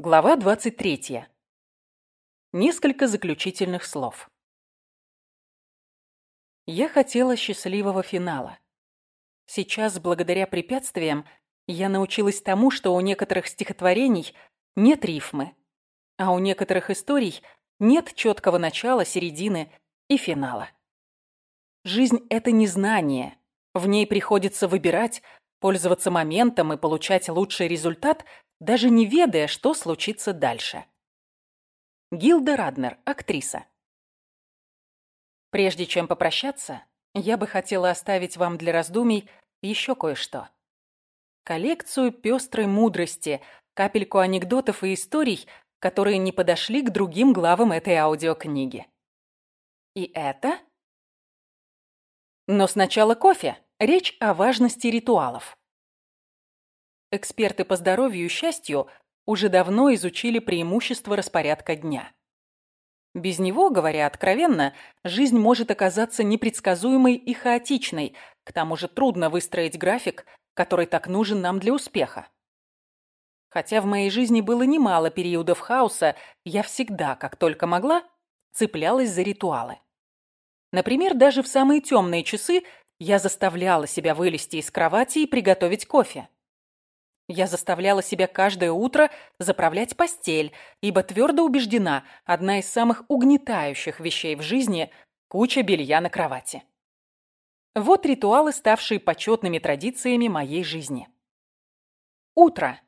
Глава 23. Несколько заключительных слов. Я хотела счастливого финала. Сейчас, благодаря препятствиям, я научилась тому, что у некоторых стихотворений нет рифмы, а у некоторых историй нет четкого начала, середины и финала. Жизнь — это не знание. В ней приходится выбирать, пользоваться моментом и получать лучший результат — даже не ведая, что случится дальше. Гилда Раднер, актриса. Прежде чем попрощаться, я бы хотела оставить вам для раздумий еще кое-что. Коллекцию пестрой мудрости, капельку анекдотов и историй, которые не подошли к другим главам этой аудиокниги. И это... Но сначала кофе. Речь о важности ритуалов. Эксперты по здоровью и счастью уже давно изучили преимущества распорядка дня. Без него, говоря откровенно, жизнь может оказаться непредсказуемой и хаотичной, к тому же трудно выстроить график, который так нужен нам для успеха. Хотя в моей жизни было немало периодов хаоса, я всегда, как только могла, цеплялась за ритуалы. Например, даже в самые темные часы я заставляла себя вылезти из кровати и приготовить кофе. Я заставляла себя каждое утро заправлять постель, ибо твердо убеждена, одна из самых угнетающих вещей в жизни – куча белья на кровати. Вот ритуалы, ставшие почетными традициями моей жизни. Утро.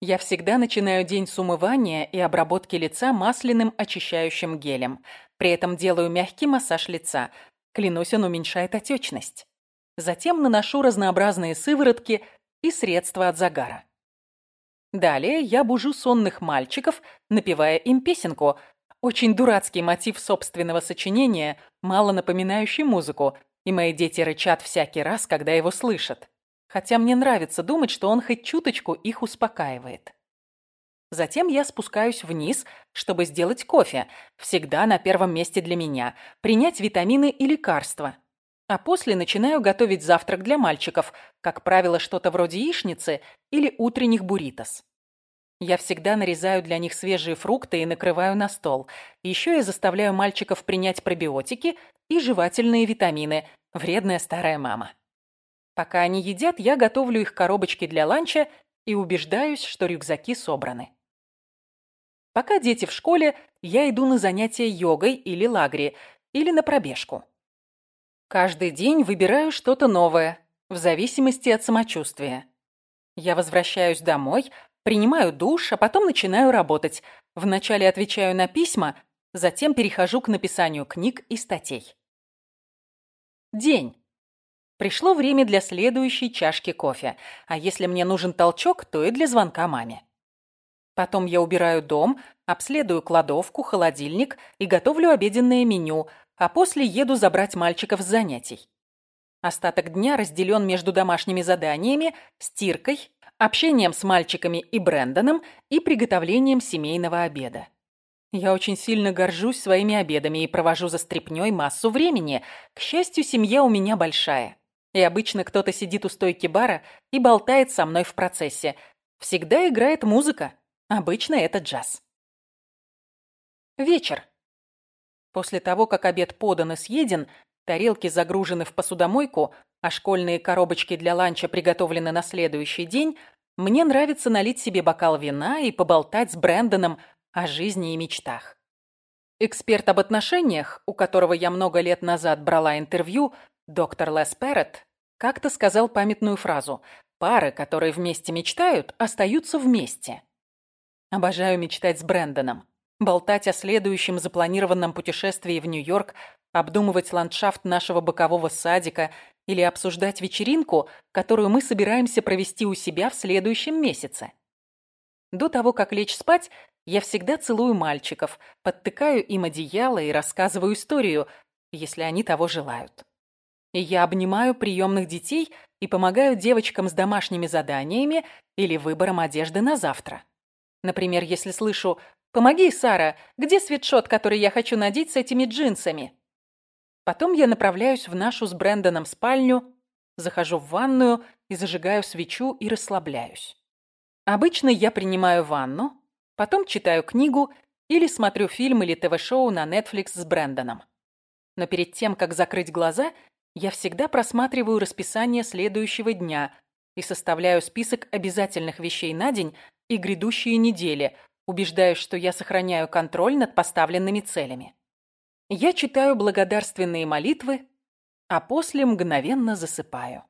Я всегда начинаю день с умывания и обработки лица масляным очищающим гелем. При этом делаю мягкий массаж лица. Клянусь, он уменьшает отечность. Затем наношу разнообразные сыворотки – и средства от загара. Далее я бужу сонных мальчиков, напевая им песенку. Очень дурацкий мотив собственного сочинения, мало напоминающий музыку, и мои дети рычат всякий раз, когда его слышат. Хотя мне нравится думать, что он хоть чуточку их успокаивает. Затем я спускаюсь вниз, чтобы сделать кофе, всегда на первом месте для меня, принять витамины и лекарства, а после начинаю готовить завтрак для мальчиков, как правило, что-то вроде яичницы или утренних буритос. Я всегда нарезаю для них свежие фрукты и накрываю на стол. Еще я заставляю мальчиков принять пробиотики и жевательные витамины. Вредная старая мама. Пока они едят, я готовлю их коробочки для ланча и убеждаюсь, что рюкзаки собраны. Пока дети в школе, я иду на занятия йогой или лагри, или на пробежку. Каждый день выбираю что-то новое, в зависимости от самочувствия. Я возвращаюсь домой, принимаю душ, а потом начинаю работать. Вначале отвечаю на письма, затем перехожу к написанию книг и статей. День. Пришло время для следующей чашки кофе, а если мне нужен толчок, то и для звонка маме. Потом я убираю дом, обследую кладовку, холодильник и готовлю обеденное меню, а после еду забрать мальчиков с занятий. Остаток дня разделен между домашними заданиями, стиркой, общением с мальчиками и Брэндоном и приготовлением семейного обеда. Я очень сильно горжусь своими обедами и провожу за стряпнёй массу времени. К счастью, семья у меня большая. И обычно кто-то сидит у стойки бара и болтает со мной в процессе. Всегда играет музыка. Обычно это джаз. Вечер. После того, как обед подан и съеден, тарелки загружены в посудомойку, а школьные коробочки для ланча приготовлены на следующий день, мне нравится налить себе бокал вина и поболтать с Брэндоном о жизни и мечтах. Эксперт об отношениях, у которого я много лет назад брала интервью, доктор Лес Перретт, как-то сказал памятную фразу «Пары, которые вместе мечтают, остаются вместе». Обожаю мечтать с Брэндоном болтать о следующем запланированном путешествии в Нью-Йорк, обдумывать ландшафт нашего бокового садика или обсуждать вечеринку, которую мы собираемся провести у себя в следующем месяце. До того, как лечь спать, я всегда целую мальчиков, подтыкаю им одеяло и рассказываю историю, если они того желают. И я обнимаю приемных детей и помогаю девочкам с домашними заданиями или выбором одежды на завтра. Например, если слышу «Помоги, Сара, где свитшот, который я хочу надеть с этими джинсами?» Потом я направляюсь в нашу с Брэндоном спальню, захожу в ванную и зажигаю свечу и расслабляюсь. Обычно я принимаю ванну, Потом читаю книгу или смотрю фильм или ТВ-шоу на Netflix с Брэндоном. Но перед тем, как закрыть глаза, я всегда просматриваю расписание следующего дня и составляю список обязательных вещей на день и грядущие недели, убеждаюсь, что я сохраняю контроль над поставленными целями. Я читаю благодарственные молитвы, а после мгновенно засыпаю.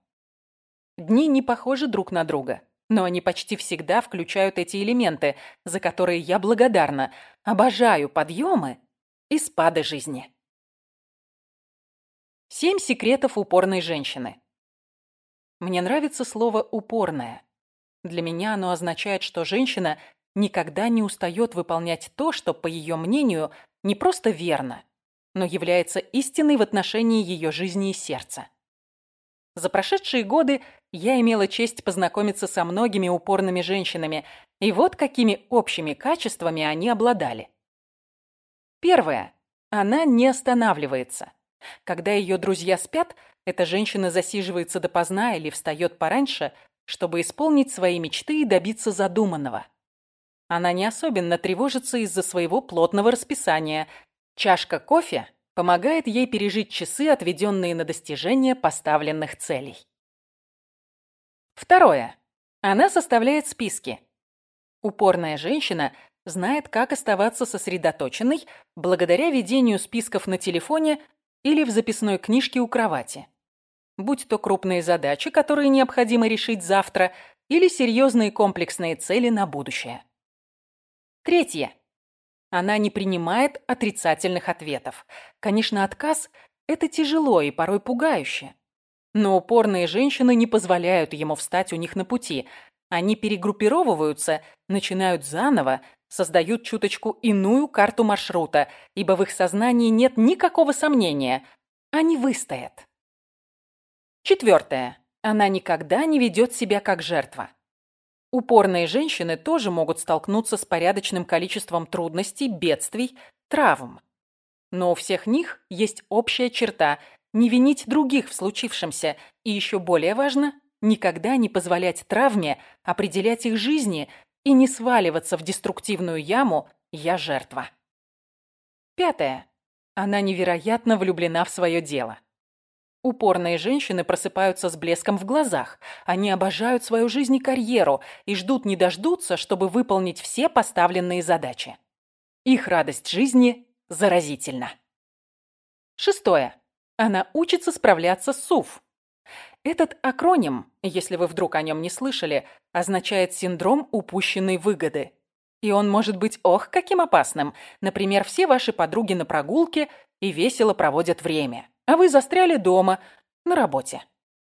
Дни не похожи друг на друга, но они почти всегда включают эти элементы, за которые я благодарна, обожаю подъемы и спады жизни. Семь секретов упорной женщины. Мне нравится слово «упорная». Для меня оно означает, что женщина никогда не устает выполнять то, что, по ее мнению, не просто верно, но является истиной в отношении ее жизни и сердца. За прошедшие годы я имела честь познакомиться со многими упорными женщинами, и вот какими общими качествами они обладали. Первое. Она не останавливается. Когда ее друзья спят, эта женщина засиживается допоздна или встает пораньше, чтобы исполнить свои мечты и добиться задуманного. Она не особенно тревожится из-за своего плотного расписания. Чашка кофе помогает ей пережить часы, отведенные на достижение поставленных целей. Второе. Она составляет списки. Упорная женщина знает, как оставаться сосредоточенной благодаря ведению списков на телефоне или в записной книжке у кровати. Будь то крупные задачи, которые необходимо решить завтра, или серьезные комплексные цели на будущее. Третье. Она не принимает отрицательных ответов. Конечно, отказ – это тяжело и порой пугающе. Но упорные женщины не позволяют ему встать у них на пути. Они перегруппировываются, начинают заново, создают чуточку иную карту маршрута, ибо в их сознании нет никакого сомнения. Они выстоят. Четвертое. Она никогда не ведет себя как жертва. Упорные женщины тоже могут столкнуться с порядочным количеством трудностей, бедствий, травм. Но у всех них есть общая черта – не винить других в случившемся и, еще более важно, никогда не позволять травме определять их жизни и не сваливаться в деструктивную яму «я жертва». Пятое. Она невероятно влюблена в свое дело. Упорные женщины просыпаются с блеском в глазах. Они обожают свою жизнь и карьеру и ждут не дождутся, чтобы выполнить все поставленные задачи. Их радость жизни заразительна. Шестое. Она учится справляться с СУФ. Этот акроним, если вы вдруг о нем не слышали, означает синдром упущенной выгоды. И он может быть ох, каким опасным. Например, все ваши подруги на прогулке и весело проводят время а вы застряли дома, на работе.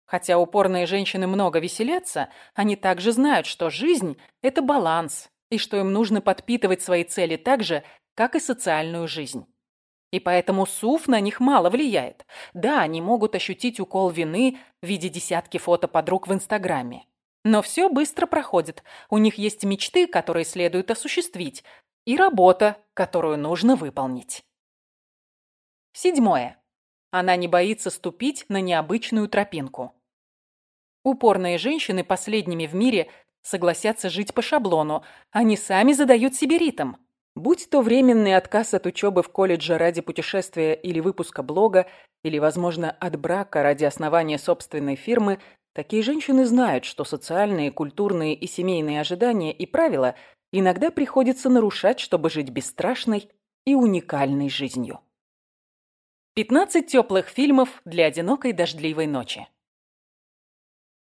Хотя упорные женщины много веселятся, они также знают, что жизнь – это баланс, и что им нужно подпитывать свои цели так же, как и социальную жизнь. И поэтому СУФ на них мало влияет. Да, они могут ощутить укол вины в виде десятки фото подруг в Инстаграме. Но все быстро проходит. У них есть мечты, которые следует осуществить, и работа, которую нужно выполнить. Седьмое. Она не боится ступить на необычную тропинку. Упорные женщины последними в мире согласятся жить по шаблону. Они сами задают себе ритм. Будь то временный отказ от учебы в колледже ради путешествия или выпуска блога, или, возможно, от брака ради основания собственной фирмы, такие женщины знают, что социальные, культурные и семейные ожидания и правила иногда приходится нарушать, чтобы жить бесстрашной и уникальной жизнью. 15 теплых фильмов для одинокой дождливой ночи.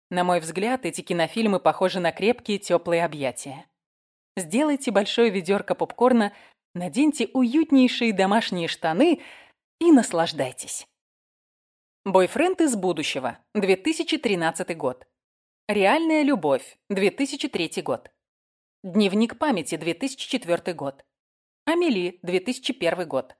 На мой взгляд, эти кинофильмы похожи на крепкие теплые объятия. Сделайте большое ведерко попкорна, наденьте уютнейшие домашние штаны и наслаждайтесь. Бойфренд из будущего, 2013 год. Реальная любовь, 2003 год. Дневник памяти, 2004 год. Амели, 2001 год.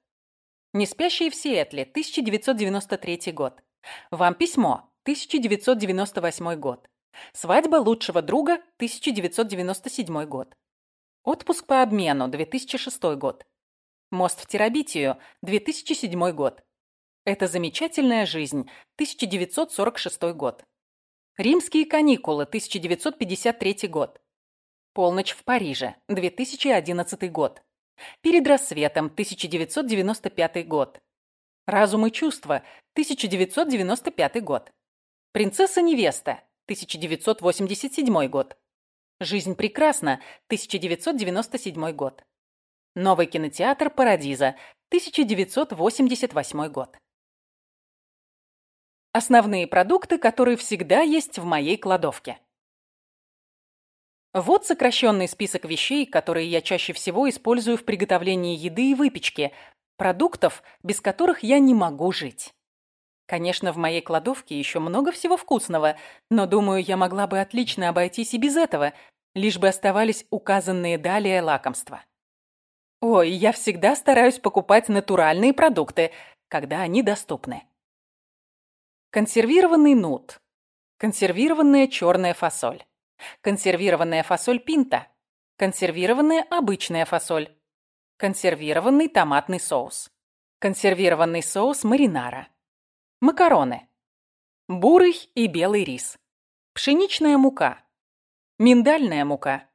Не спящие в Сиэтле, 1993 год. Вам письмо, 1998 год. Свадьба лучшего друга, 1997 год. Отпуск по обмену, 2006 год. Мост в Терабитию, 2007 год. Это замечательная жизнь, 1946 год. Римские каникулы, 1953 год. Полночь в Париже, 2011 год. Перед рассветом, 1995 год. Разум и чувства, 1995 год. Принцесса-невеста, 1987 год. Жизнь прекрасна, 1997 год. Новый кинотеатр «Парадиза», 1988 год. Основные продукты, которые всегда есть в моей кладовке. Вот сокращенный список вещей, которые я чаще всего использую в приготовлении еды и выпечки, продуктов, без которых я не могу жить. Конечно, в моей кладовке еще много всего вкусного, но, думаю, я могла бы отлично обойтись и без этого, лишь бы оставались указанные далее лакомства. Ой, я всегда стараюсь покупать натуральные продукты, когда они доступны. Консервированный нут. Консервированная черная фасоль консервированная фасоль пинта, консервированная обычная фасоль, консервированный томатный соус, консервированный соус маринара, макароны, бурый и белый рис, пшеничная мука, миндальная мука,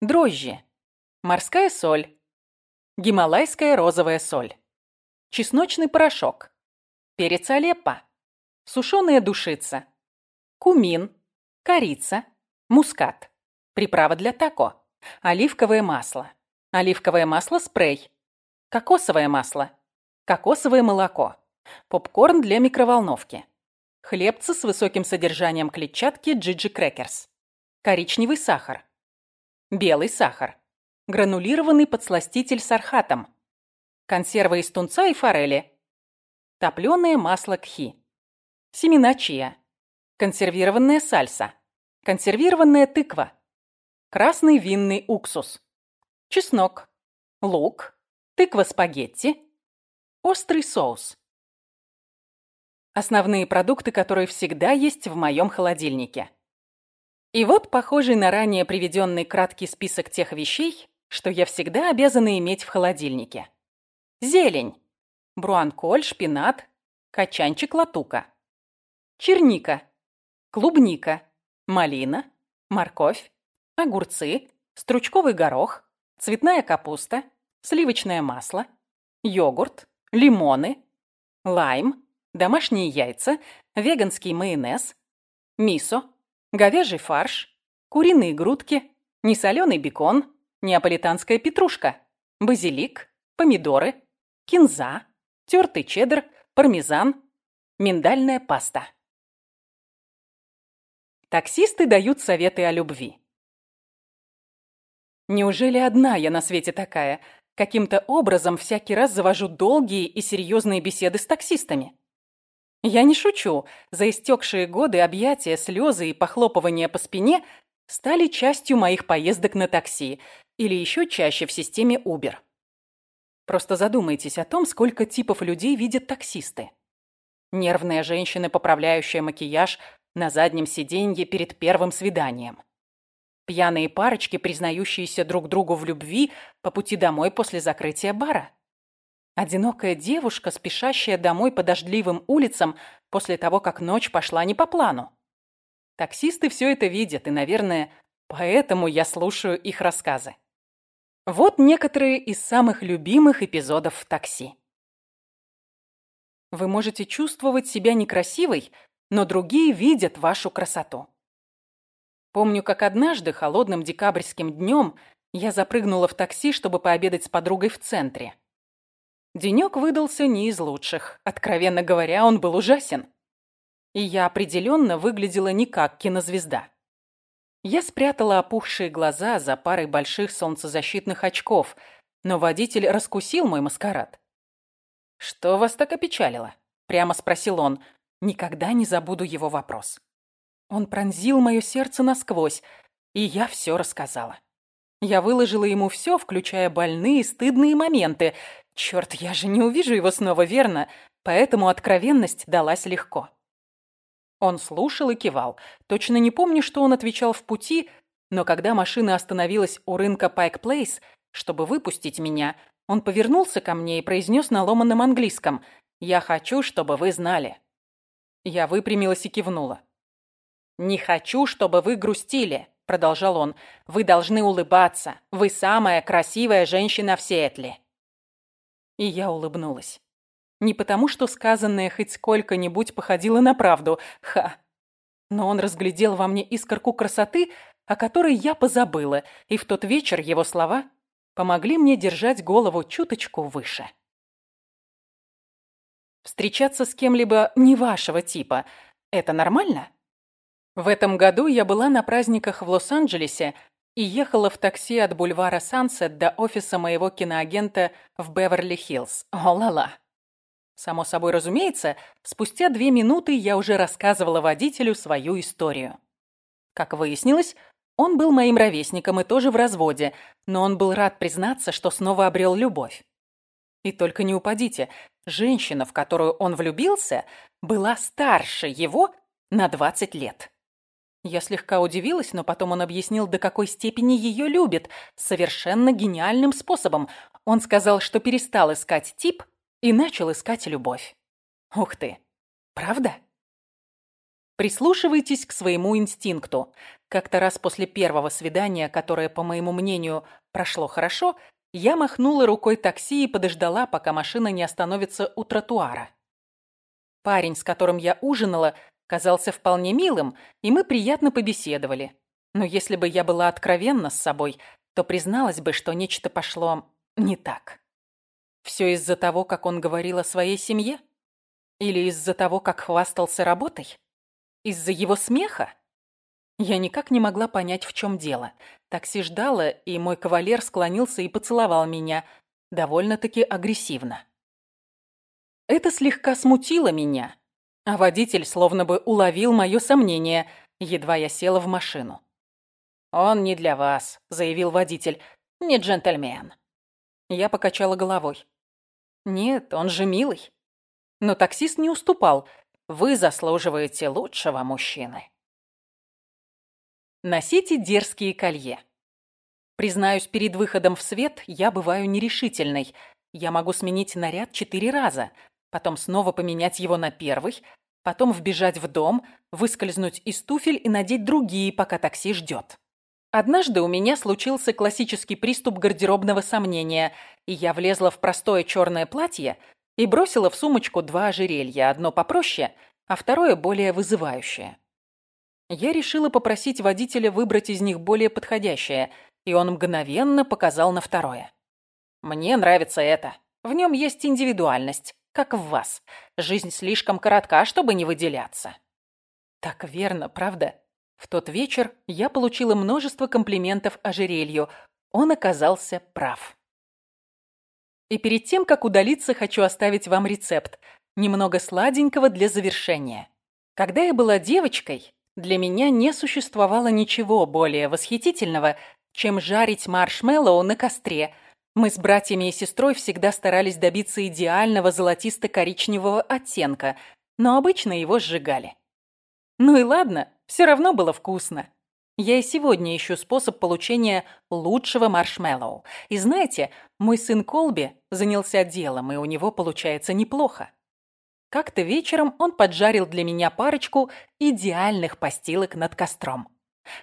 дрожжи, морская соль, гималайская розовая соль, чесночный порошок, перец алеппо, сушеная душица, кумин, корица, Мускат. Приправа для тако. Оливковое масло. Оливковое масло спрей. Кокосовое масло. Кокосовое молоко. Попкорн для микроволновки. Хлебцы с высоким содержанием клетчатки GG Crackers. Коричневый сахар. Белый сахар. Гранулированный подсластитель с архатом. Консервы из тунца и форели. Топленое масло кхи. Семена чия. Консервированная сальса консервированная тыква, красный винный уксус, чеснок, лук, тыква-спагетти, острый соус. Основные продукты, которые всегда есть в моем холодильнике. И вот похожий на ранее приведенный краткий список тех вещей, что я всегда обязана иметь в холодильнике. Зелень. Бруанколь, шпинат, качанчик латука. Черника. Клубника малина, морковь, огурцы, стручковый горох, цветная капуста, сливочное масло, йогурт, лимоны, лайм, домашние яйца, веганский майонез, мисо, говяжий фарш, куриные грудки, несоленый бекон, неаполитанская петрушка, базилик, помидоры, кинза, тертый чеддер, пармезан, миндальная паста. Таксисты дают советы о любви. Неужели одна я на свете такая? Каким-то образом всякий раз завожу долгие и серьезные беседы с таксистами. Я не шучу. За истекшие годы объятия, слезы и похлопывания по спине стали частью моих поездок на такси или еще чаще в системе Uber. Просто задумайтесь о том, сколько типов людей видят таксисты. Нервная женщина, поправляющая макияж на заднем сиденье перед первым свиданием. Пьяные парочки, признающиеся друг другу в любви по пути домой после закрытия бара. Одинокая девушка, спешащая домой по дождливым улицам после того, как ночь пошла не по плану. Таксисты все это видят, и, наверное, поэтому я слушаю их рассказы. Вот некоторые из самых любимых эпизодов в такси. Вы можете чувствовать себя некрасивой, но другие видят вашу красоту. Помню, как однажды холодным декабрьским днем я запрыгнула в такси, чтобы пообедать с подругой в центре. Денек выдался не из лучших. Откровенно говоря, он был ужасен. И я определенно выглядела не как кинозвезда. Я спрятала опухшие глаза за парой больших солнцезащитных очков, но водитель раскусил мой маскарад. «Что вас так опечалило?» – прямо спросил он, Никогда не забуду его вопрос. Он пронзил мое сердце насквозь, и я все рассказала. Я выложила ему все, включая больные, стыдные моменты. Черт, я же не увижу его снова, верно? Поэтому откровенность далась легко. Он слушал и кивал. Точно не помню, что он отвечал в пути, но когда машина остановилась у рынка Пайк Плейс, чтобы выпустить меня, он повернулся ко мне и произнес на ломаном английском «Я хочу, чтобы вы знали». Я выпрямилась и кивнула. «Не хочу, чтобы вы грустили», — продолжал он, — «вы должны улыбаться. Вы самая красивая женщина в Сиэтле». И я улыбнулась. Не потому, что сказанное хоть сколько-нибудь походило на правду. Ха! Но он разглядел во мне искорку красоты, о которой я позабыла, и в тот вечер его слова помогли мне держать голову чуточку выше. Встречаться с кем-либо не вашего типа – это нормально? В этом году я была на праздниках в Лос-Анджелесе и ехала в такси от бульвара Сансет до офиса моего киноагента в Беверли-Хиллз. О-ла-ла. Само собой разумеется, спустя две минуты я уже рассказывала водителю свою историю. Как выяснилось, он был моим ровесником и тоже в разводе, но он был рад признаться, что снова обрел любовь. И только не упадите, женщина, в которую он влюбился, была старше его на 20 лет. Я слегка удивилась, но потом он объяснил, до какой степени ее любит, совершенно гениальным способом. Он сказал, что перестал искать тип и начал искать любовь. Ух ты, правда? Прислушивайтесь к своему инстинкту. Как-то раз после первого свидания, которое, по моему мнению, прошло хорошо, я махнула рукой такси и подождала, пока машина не остановится у тротуара. Парень, с которым я ужинала, казался вполне милым, и мы приятно побеседовали. Но если бы я была откровенна с собой, то призналась бы, что нечто пошло не так. Все из-за того, как он говорил о своей семье? Или из-за того, как хвастался работой? Из-за его смеха? Я никак не могла понять, в чем дело. Такси ждало, и мой кавалер склонился и поцеловал меня, довольно-таки агрессивно. Это слегка смутило меня, а водитель словно бы уловил мое сомнение, едва я села в машину. «Он не для вас», — заявил водитель, — «не джентльмен». Я покачала головой. «Нет, он же милый». Но таксист не уступал. «Вы заслуживаете лучшего мужчины». Носите дерзкие колье. Признаюсь, перед выходом в свет я бываю нерешительной. Я могу сменить наряд четыре раза, потом снова поменять его на первый, потом вбежать в дом, выскользнуть из туфель и надеть другие, пока такси ждет. Однажды у меня случился классический приступ гардеробного сомнения, и я влезла в простое черное платье и бросила в сумочку два ожерелья, одно попроще, а второе более вызывающее. Я решила попросить водителя выбрать из них более подходящее, и он мгновенно показал на второе. «Мне нравится это. В нем есть индивидуальность, как в вас. Жизнь слишком коротка, чтобы не выделяться». Так верно, правда? В тот вечер я получила множество комплиментов ожерелью. Он оказался прав. И перед тем, как удалиться, хочу оставить вам рецепт. Немного сладенького для завершения. Когда я была девочкой, для меня не существовало ничего более восхитительного, чем жарить маршмеллоу на костре. Мы с братьями и сестрой всегда старались добиться идеального золотисто-коричневого оттенка, но обычно его сжигали. Ну и ладно, все равно было вкусно. Я и сегодня ищу способ получения лучшего маршмеллоу. И знаете, мой сын Колби занялся делом, и у него получается неплохо. Как-то вечером он поджарил для меня парочку идеальных постилок над костром.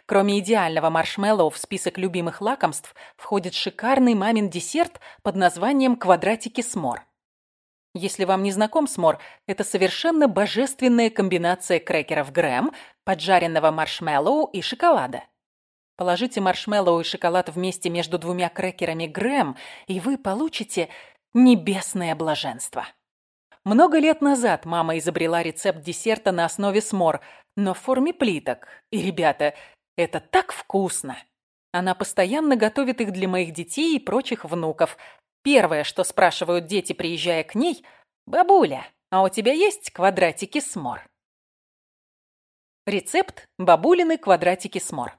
Кроме идеального маршмеллоу в список любимых лакомств входит шикарный мамин десерт под названием «Квадратики смор». Если вам не знаком смор, это совершенно божественная комбинация крекеров Грэм, поджаренного маршмеллоу и шоколада. Положите маршмеллоу и шоколад вместе между двумя крекерами Грэм, и вы получите небесное блаженство. Много лет назад мама изобрела рецепт десерта на основе смор, но в форме плиток. И, ребята, это так вкусно! Она постоянно готовит их для моих детей и прочих внуков. Первое, что спрашивают дети, приезжая к ней, «Бабуля, а у тебя есть квадратики смор?» Рецепт бабулины квадратики смор.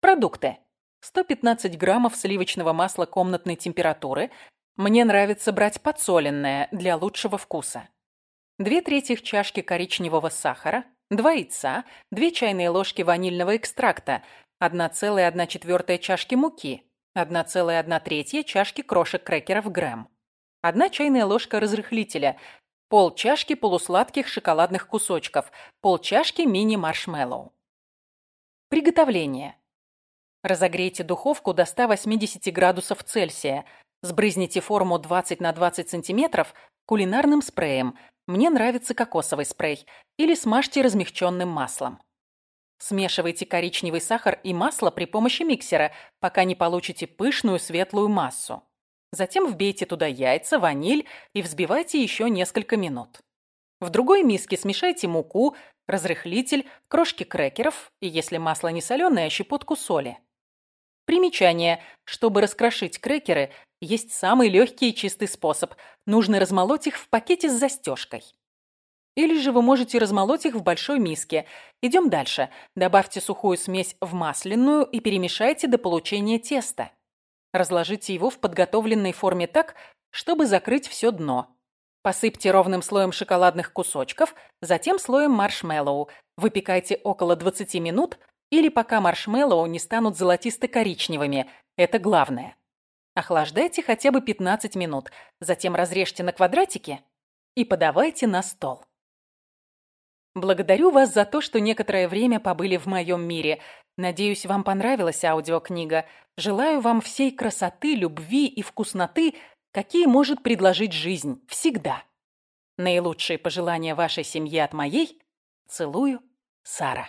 Продукты. 115 граммов сливочного масла комнатной температуры, мне нравится брать подсоленное для лучшего вкуса. Две трети чашки коричневого сахара, два яйца, две чайные ложки ванильного экстракта, 1,1 четвертая чашки муки, 1,1 третья чашки крошек крекеров Грэм, одна чайная ложка разрыхлителя, пол чашки полусладких шоколадных кусочков, пол чашки мини-маршмеллоу. Приготовление. Разогрейте духовку до 180 градусов Цельсия. Сбрызните форму 20 на 20 сантиметров кулинарным спреем. Мне нравится кокосовый спрей. Или смажьте размягченным маслом. Смешивайте коричневый сахар и масло при помощи миксера, пока не получите пышную светлую массу. Затем вбейте туда яйца, ваниль и взбивайте еще несколько минут. В другой миске смешайте муку, разрыхлитель, крошки крекеров и, если масло не соленое, щепотку соли. Примечание. Чтобы раскрошить крекеры, есть самый легкий и чистый способ. Нужно размолоть их в пакете с застежкой. Или же вы можете размолоть их в большой миске. Идем дальше. Добавьте сухую смесь в масляную и перемешайте до получения теста. Разложите его в подготовленной форме так, чтобы закрыть все дно. Посыпьте ровным слоем шоколадных кусочков, затем слоем маршмеллоу. Выпекайте около 20 минут или пока маршмеллоу не станут золотисто-коричневыми. Это главное. Охлаждайте хотя бы 15 минут, затем разрежьте на квадратики и подавайте на стол. Благодарю вас за то, что некоторое время побыли в моем мире. Надеюсь, вам понравилась аудиокнига. Желаю вам всей красоты, любви и вкусноты, какие может предложить жизнь всегда. Наилучшие пожелания вашей семье от моей. Целую, Сара.